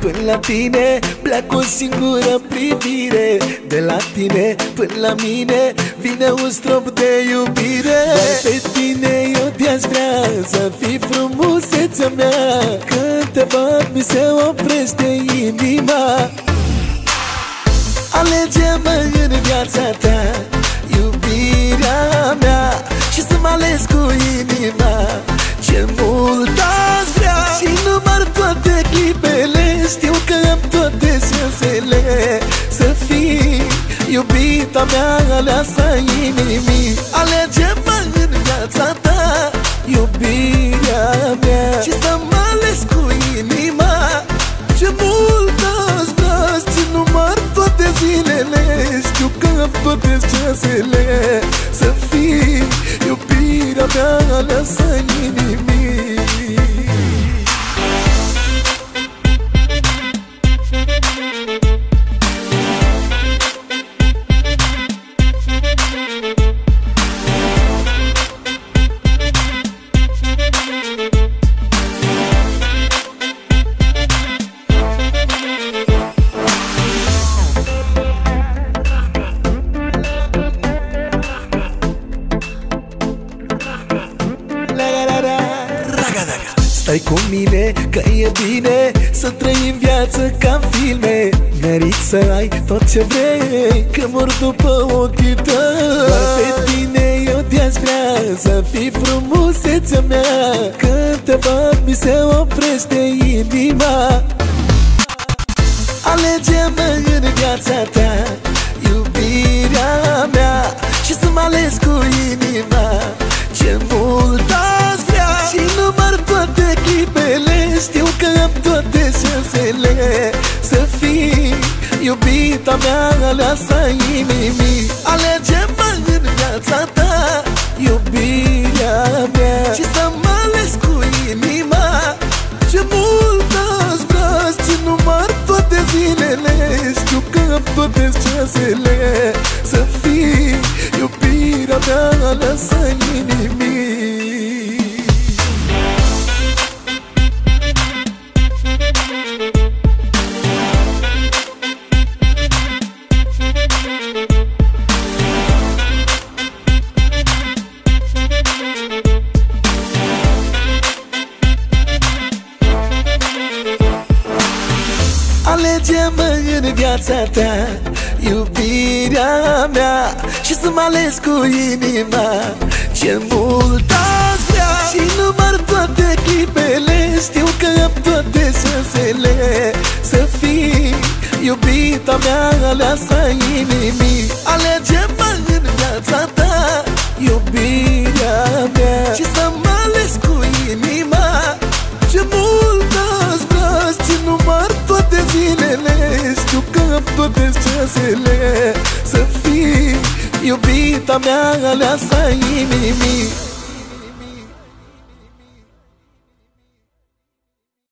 până la tine Pleac o singură privire. De la tine până la mine Vine un strop de iubire. Doar pe tine eu te-aș vrea Să fii frumusețea mea. Când te văd mi se oprește inima. Alege-mă în viața ta Iubirea mea Și să mă ales cu inima. Ce mult aș vrea Și număr toate clipele Știu că am toate șansele Să fii iubita mea Aleasa inimii. Alege-mă în viața ta Iubirea mea. Și să mă ales cu inima. Ce mult aș vrea Și număr toate zilele. Știu că am toate șansele Să fii iubirea mea Aleasa inimii Stai cu mine că e bine Să trăim viață ca în filme. Merit să ai tot ce vrei Că mor după ochii tăi. Doar pe tine eu te-aș vrea Să fii frumusețea mea. Când te văd mi se oprește inima. Alege-mă în viața ta șansele Să fii iubita mea Aleasa inimii. Alege-mă în viața ta Iubirea mea. Și să mă ales cu inima. Ce mult aș vrea Și număr toate zilele? Știu că am toate șansele Alege-mă în viața ta? Iubirea mea Și să mă ales cu inima. Ce mult aș vrea Și număr toate clipele Știu că am toate șansele Să fii iubita mea Aleasa inimii. Alege-mă în viața ta Iubirea mea. Și să mă ales cu inima. Ce mult aș vrea Și număr toate zilele Știu că am toate șansele Să fii iubita mea Aleasa inimii